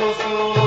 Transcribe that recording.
Rasul